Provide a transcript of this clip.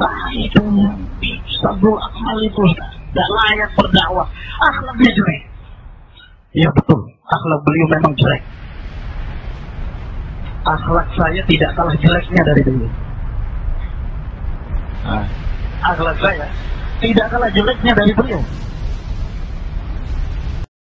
ah itu sabul akmal itu tidak layak berdakwah akhlaknya jelek ya betul. Akhlak beliau memang jelek. Akhlak saya tidak kalah jeleknya dari beliau. Ah. Akhlak saya tidak kalah jeleknya dari beliau.